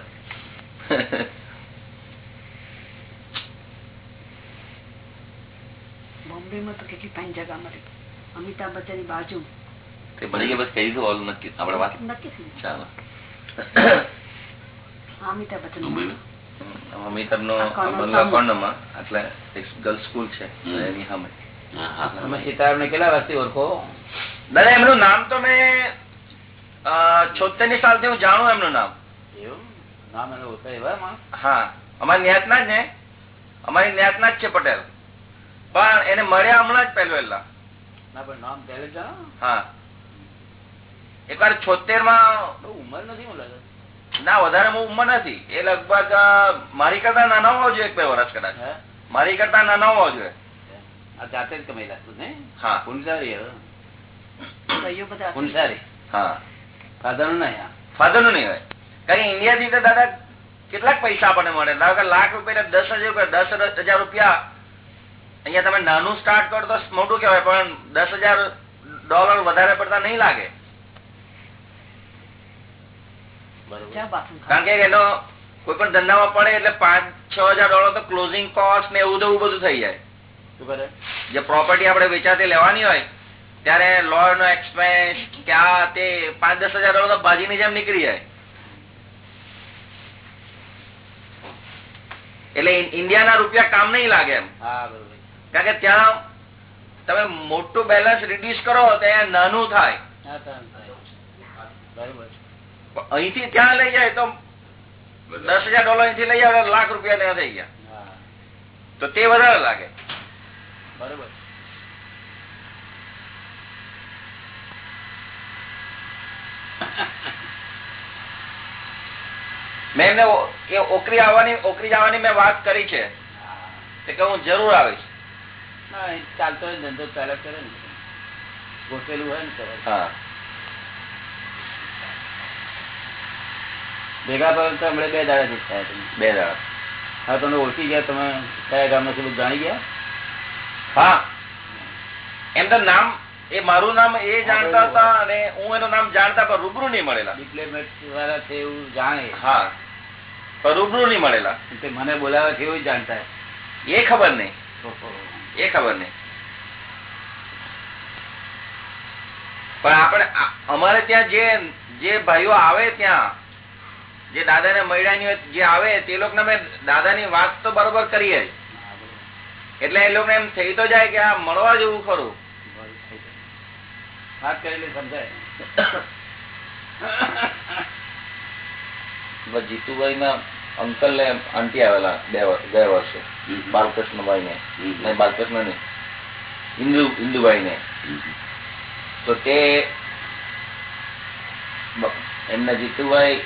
બોમ્બેમાં તો કેટલી ફાઇન જગા મળી. અમિતાભ બચ્ચનની બાજુ. તે બની ગઈ બસ કહી દઉં ઓલ નક્કી. આપણે વાત નક્કી ચાલો. હા, અમિતાભ બચ્ચન અમિતાભ નો કોર્નર એટલે એક ગર્લ્સ સ્કૂલ છે એની સામે. તમે સીતારામ ને કેટલા વર્ષથી ઓળખો? દાદા એમનું નામ તો મેં છોતેરની સાલથી હું જાણું એમનું નામ. એવું? નામ એનું એવા હા અમારી ન્યાતના જ ને? અમારી ન્યાતના જ છે પટેલ. પણ એને મળ્યા હમણાં જ પહેલું વહેલા ના પણ નામ પહેલે જાણો હા. એકવાર છોતેરમાં બહુ ઉંમર નથી ના વધારે ઉંમર નથી. એ લગભગ મારી કરતા નાના હોવા જોઈએ એક બે વર્ષ કદાચ. મારી કરતા નાના હોવા જોઈએ આ જાતે જ કમાઈ લાગતું ને? હા. પુનસારી હા. ફાધરનું નહીં ફાધરનું નહીં હોય. કારણ કે ઇન્ડિયા થી દાદા કેટલાક પૈસા આપણને મળે. લાખ રૂપિયા દસ હજાર દસ હજાર રૂપિયા. અહીંયા તમે નાનું સ્ટાર્ટ કરો તો મોટું કહેવાય પણ દસ હજાર ડોલર વધારે પડતા નહીં લાગે. કારણ કે એનો કોઈ પણ ધંધામાં પડે એટલે પાંચ છ હજાર ડોલર તો ક્લોઝિંગ કોસ્ટ ને એવું તો એવું બધું થઈ જાય. જે પ્રોપર્ટી આપણે વેચાતી લેવાની હોય ત્યારે લોયર નો એક્સપેન્સ કે આ તે પાંચ દસ હજાર ડોલર તો બાજીની જેમ નીકળી જાય. એટલે ઇન- ઇન્ડિયાના રૂપિયા કામ નહીં લાગે એમ. કારણ કે ત્યાં તમે મોટું બેલેન્સ રિડ્યુસ કરો તો નાનું થાય. અહીંથી ત્યાં લઈ જાય તો દસ હજાર ડોલર અહીંથી લઈ આવે લાખ રૂપિયા ત્યાં થઈ ગયા. હા. તો તે વધારે લાગે. બરોબર. મેં એમને એ ઓકરી આવવાની ઓકરી જવાની મેં વાત કરી છે. કે હું જરૂર આવીશ. ચાલતો હોય ધંધો ચાલ્યા કરે ને. ગોઠેલું હોય ને તો. હા. ભેગા પર તો હમણાં બે દાડા થી થયા તમે બે દાડા. હા તમે ઓળખી ગયા? તમે કયા ગામમાં બધું જાણી ગયા? હા. એમ તો નામ એ મારું નામ એ જાણતા હતા અને હું એનું નામ જાણતા પણ રૂબરૂ નહીં મળેલા. ડિપ્લોમેટ વાળા છે એવું જાણે. હા. પણ રૂબરૂ નહીં મળેલા. મને બોલાવે છે એવું જાણતા એ ખબર નહીં. એ ખબર નહીં. પણ આપણે અમારે ત્યાં જે જે ભાઈઓ આવે ત્યાં જે દાદાને ને હોય જે આવે તે લોકો અમે દાદાની વાત તો બરોબર કરીએ જ. એટલે એ લોકો એમ થઈ તો જાય કે આ મળવા જેવું ખરું. વાત કરીને સમજાય. જીતુભાઈ ના અંકલ ને આંટી આવેલા બે ગયા વર્ષે બાલકૃષ્ણભાઈ ને નહીં બાલકૃષ્ણ ને હિન્દુ હિન્દુભાઈ ને તો તે એમના જીતુભાઈ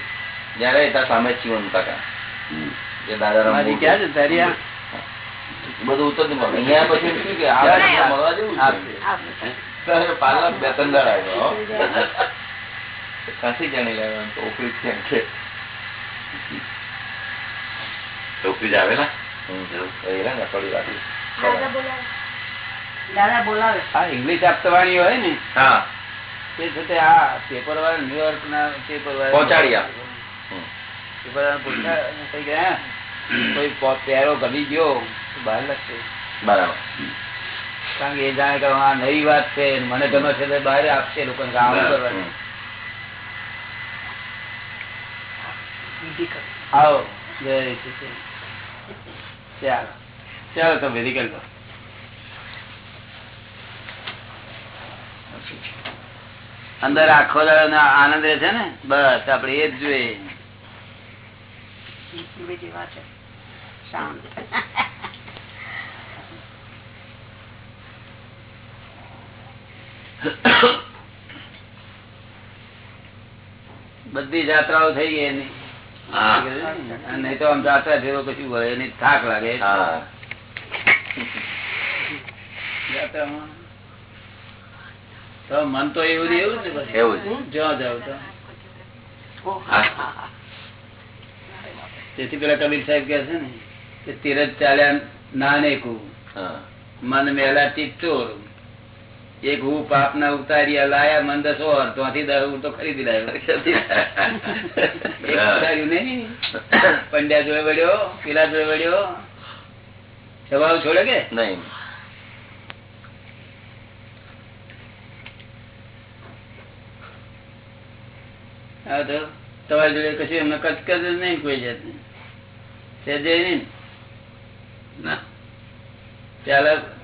જયારે હતા સામે ચીવન કાકા. જે દાદા ક્યાં જતા રહ્યા? બધું ઉતરતું. અહીંયા પછી શું કે આ મળવા જેવું ત્યારે બે ત્રણ દાડા આવ્યો કાશી જાણી લેવાનું તો ઉપરી છે એમ કે છોકરી જ આવેલા? ઇંગ્લિશ હોય ને હા. તે છે આ પેપર વાળા ન્યુયોર્ક ના પેપર વાળા પહોંચાડી આપ. પેપર વાળા પૂછતા કઈ ગયા કોઈ પો- પહેરો ગમી ગયો તો બહાર લખશે બરાબર. કારણ કે એ જાણે કે આ નવી વાત છે મને ગમે છે તો બહાર આપશે લોકોને કે આવું કરવાનું. આવો જય ચાલો. ચાલો તમે વિધિ કરી લો અંદર આખો દાડો આનંદ રહે છે ને? બસ આપડે એ જ જોઈએ. બીજી વાત છે. શાંત. બધી જાત્રાઓ થઈ ગઈ એની. નહીં તો આમ જાત્રા જેવો કશું હોય એની થાક લાગે. જાત્રામાં. મન તો એવું એવું છે એવું. જ્યાં જાવ તો. તેથી પેલા કબીર સાહેબ કે છે ને કે તીરથ ચાલ્યા નાને કુ મન મેલા ચોર એક હું પાપ ના ઉતાર્યા લાયા મન દસો ત્યાંથી હું તો ખરીદી લાવ્યો નહીં. પંડ્યા જોડે વળ્યો પેલા જોડે વળ્યો. સ્વભાવ છોડે કે? નહીં. હા તો તમારી જોડે કશું એમને કચકચ જ નહીં કોઈ સહેજે નહીં ના. ચાલે.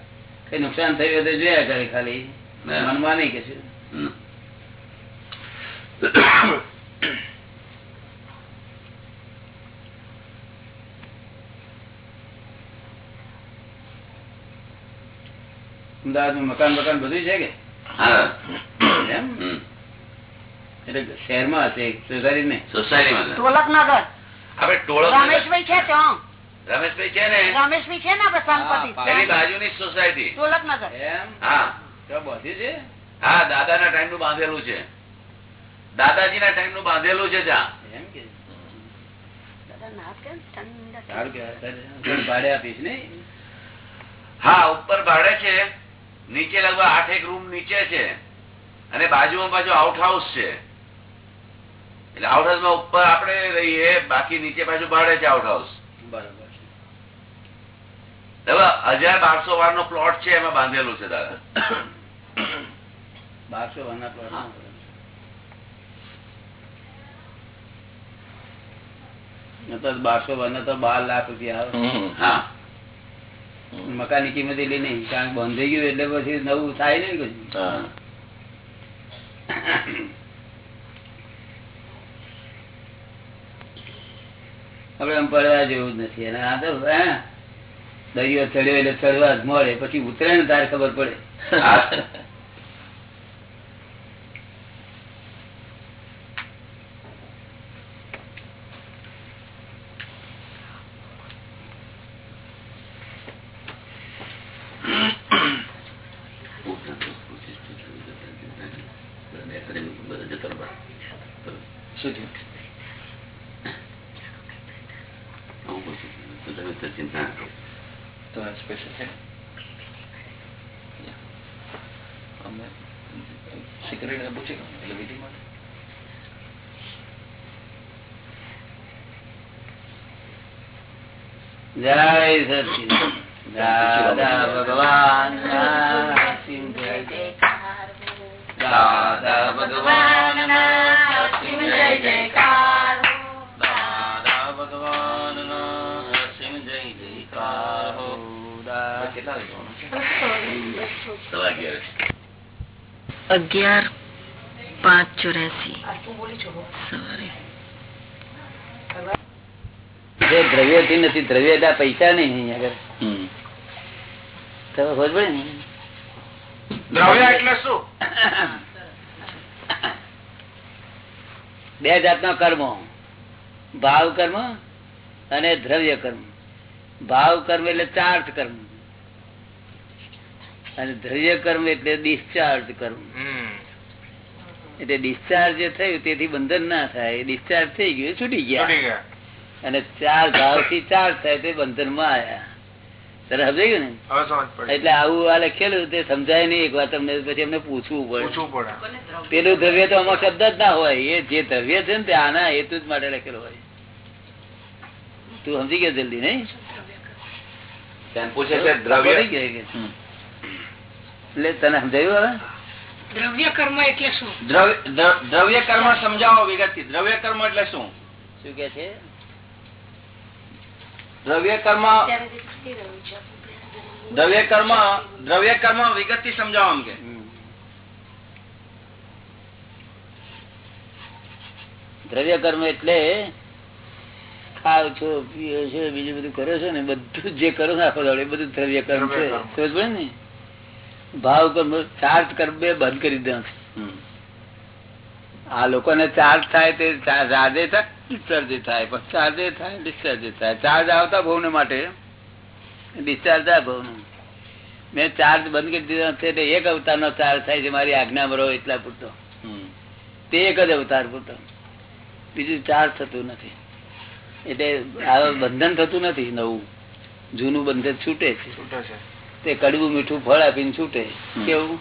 કઈ નુકસાન થયું તો જોયા કરે ખાલી. મનમાં નહીં કશું અમદાવાદમાં મકાન મકાન બધું છે કે? હા. એમ? હમ. એટલે શહેરમાં હશે સોસાયટી નહીં સોસાયટીમાં ઢોલકનગર આપણે ટોળક રમેશભાઈ છે ત્યાં. રમેશભાઈ છે ને? રમેશભાઈ છે ને આપડે એની બાજુની સોસાયટી ઢોલકનગર એમ? હા. દાદા ના છે? હા દાદાના ટાઈમનું બાંધેલું છે દાદાજી ના ટાઈમનું બાંધેલું છે. ત્યાં દાદા ભાડે આપીશ હા ઉપર ભાડે છે. નીચે લગભગ આઠ એક રૂમ નીચે છે. અને બાજુમાં બાજુ આઉટ હાઉસ છે. એટલે આઉટ હાઉસમાં ઉપર આપણે રહીએ બાકી નીચે બાજુ ભાડે છે આઉટ હાઉસ બરોબર. હજાર બારસો વાર નો પ્લોટ છે એમાં બાંધેલું છે દાદા. બારસો વાર ના પ્લોટ બારસો બને તો બાર લાખ રૂપિયા આવે. હા. મકાનની કિંમત એટલી નહીં કારણ કે બંધ ગયું એટલે પછી નવું થાય નહીં કશું. હા. આપડે એમ પડવા જેવું જ નથી. અને આ તો હે, દરિયો ચડ્યો એટલે ચડવા જ મળે. પછી ઉતરે ને તારે ખબર પડે હા. શું થયું તમારે સ્પેશિયલ છે અમે સિક્યુરિટી પૂછી એટલે વિધિ માટે જય સચિન દાદા ભગવાન દાદા ભગવાન દાદા ભગવાન સિંહ જય જયકાર હો દાદા કેટલા વાગે જવાનું છે સવા અગિયાર. અગિયાર પાંચ ચોર્યાસી સવારે જે દ્રવ્યથી નથી દ્રવ્ય એટલે આ પૈસા નહીં આગળ. હમ. તો ખબર પડે ને? દ્રવ્ય એટલે શું? બે જાતના કર્મો. ભાવ કર્મ અને દ્રવ્ય કર્મ. ભાવ કર્મ એટલે ચાર્જ કર્મ. અને દ્રવ્ય કર્મ એટલે ડિસ્ચાર્જ કર્મ. એટલે ડિસ્ચાર્જ જે થયું તેથી બંધન ના થાય. ડિસ્ચાર્જ થઈ ગયું. છૂટી ગયા. અને ચાર ભાવથી ચાર થાય તે બંધનમાં ગયું ને? એટલે આવું આ લખેલું તે સમજાય નહીં. એક વાર તમને પછી એમને પૂછવું પડે. પેલું દ્રવ્ય તો આમાં શબ્દ જ ના હોય. એ જે દ્રવ્ય છે ને તે આના હેતુ જ માટે લખેલું હોય. તું સમજી ગયો જલ્દી નહીં? પૂછે છે દ્રવ્ય. એટલે તને સમજાયું હવે? દ્રવ્ય કર્મ એટલે શું? દ્રવ્ય દ્ર- દ્રવ્ય કર્મ સમજાવો વિગત દ્રવ્ય કર્મ એટલે શું? શું કે છે? દ્રવ્ય કર્મ દ્રવ્ય કર્મ દ્રવ્ય કર્મ વિગતથી સમજાવો એમ કે. દ્રવ્ય કર્મ એટલે ખાવ છો પીઓ છો બીજું બધું કરો છો ને બધું જે કરો છો આખો દાડો એ બધું દ્રવ્ય કર્મ છે સમજ પડે ને? ભાવ કર્મ ચાર્જ કર્મ બે બંધ કરી દે. આ લોકોને ચાર્જ થાય તે ચાર્જે થાય ડિસ્ચાર્જે થાય પછી ચાર્જે થાય ડિસ્ચાર્જે થાય. ચાર્જ આવતા ભાવ માટે ડિસ્ચાર્જ થાય ભાવ મેં ચાર્જ બંધ કરી દીધો છે એટલે એક અવતારનો ચાર્જ થાય છે મારી આજ્ઞા બરો એટલા પૂરતો. તે એક જ અવતાર પૂરતો. બીજું ચાર્જ થતું નથી. એટલે આ બંધન થતું નથી નવું. જૂનું બંધન છૂટે છે. તે કડવું મીઠું ફળ આપીને છૂટે. કેવું?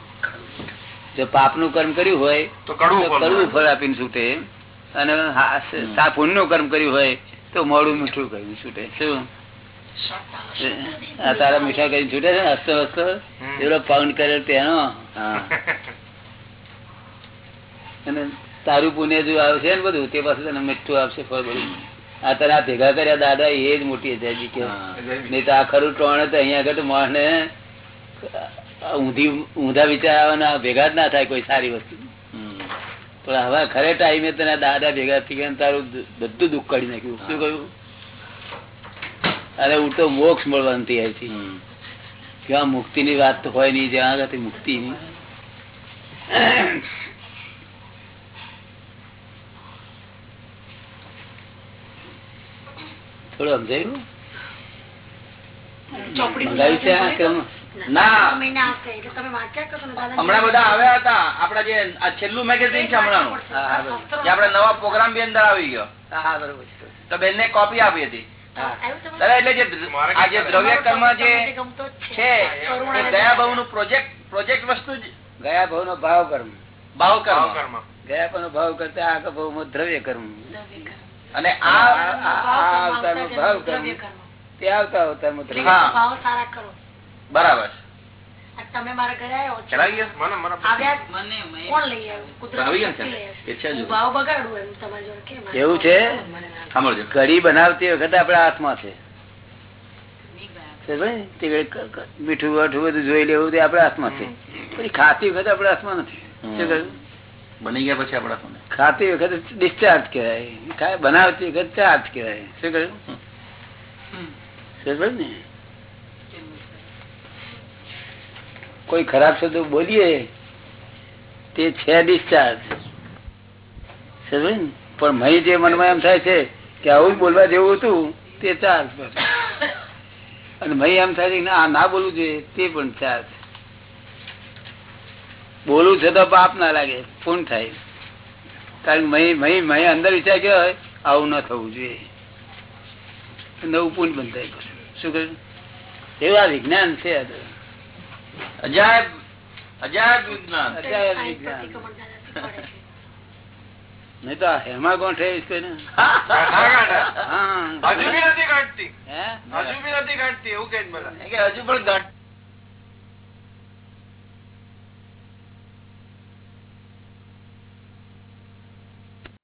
જો પાપનું કર્મ કર્યું હોય તો કડવું ફળ આપીને છૂટે. અને પુણ્ય કર્મ કર્યું હોય તો મોડું મીઠું કરીને છૂટે. શું? આ તારા મીઠા કરીને છૂટે છે ને હસતો હસતો? એવડો પાઉન્ડ કરે તેનો? અને તારું પુણ્ય જો આવશે ને બધું તે પાસે તને મીઠું આપશે ફળ બધું. આ તને ભેગા કર્યા દાદા એ જ મોટી કે નહીં તો આ ખરું ટોણે તો અહીંયા આગળ તો માણસને ઊંધી ઊંધા વિચાર આવવાના ભેગા જ ના થાય કોઈ સારી વસ્તુ. પણ હવે ખરે ટાઈમે તને દાદા ભેગા થઈ ગયા તારું બધું દુઃખ કાઢી નાખ્યું. શું કહ્યું? અરે ઉલટો મોક્ષ મળવાની તૈયાર છે ક્યાં મુક્તિ ની વાત તો હોય નહીં જ્યાં આગળ મુક્તિ ની થોડું સમજાયું? મંગાવ્યું છે આ ક્રમ? ના. હમણાં બધા આવ્યા હતા. આપડા જે છેલ્લું મેગેઝિન છે હમણાં આપડે નવા પ્રોગ્રામ બી અંદર આવી ગયો. તો બેન ને કોપી આપી હતી. હા. એટલે જે આ જે દ્રવ્ય કર્મ જે છે. એ ગયા ભાવનું પ્રોજેક્ટ પ્રોજેક્ટ વસ્તુ જ. ગયા ભાવ નો ભાવ કર્મ ભાવ કર્મ ગયા ભાવ ભાવ કરતા આ ભાવમાં દ્રવ્ય કર્મ અને આ આ આ- આ ભાવ કર્મ તે આવતા અવતારમાં દ્રવ્ય ભાવ સારા કરો. બરાબર. તમે મારા ઘરે આવ્યો ચલાવી ગયો? આવ્યા કોણ લઈ આવ્યું? કુદરતી આવી ગયા શક્તિ ને? લઈ એ છે આવ્યું. જ. હું ભાવ બગાડું એમ તમારી જોડે. કેમ? એવું છે? સાંભળજો. કઢી બનાવતી વખતે આપણા હાથમાં છે. સમજ્યો ને? તે ઘડી ક- ક- મીઠું વઠું બધું જોઈ લેવું તે આપડે હાથમાં છે. પછી ખાતી વખતે આપણા હાથમાં નથી. શું કહ્યું? બની ગયા પછી આપડા ખાતી વખતે ડિસ્ચાર્જ કહેવાય. ખાય બનાવતી વખતે ચાર્જ કહેવાય. શું કહ્યું? સમજ્યો ને? કોઈ ખરાબ શબ્દ બોલીએ, તે છે ડિસ્ચાર્જ સમજ પણ મહી જે મનમાં એમ થાય છે કે આવું બોલવા જેવું હતું, તે ચાર્જ અને મહી એમ થાય છે કે આ ના બોલવું જોઈએ, તે પણ ચાર્જ બોલવું છે તો પાપ ના લાગે પૂર્ણ થાય. કારણ મહી મહી મહી અંદર વિચાર ગયો હોય, આવું ન થવું જોઈએ. નવું પૂર્ણ બંધાય. શું કહ્યું? એવું આ વિજ્ઞાન છે આ. અજાયબ અજાયબ વિજ્ઞાન. નહીં તો હેમા ગોઠે હજુ બી નથી કાઢતી હે? હજુ બી નથી કાઢતી એવું કે હજુ પણ ઘટ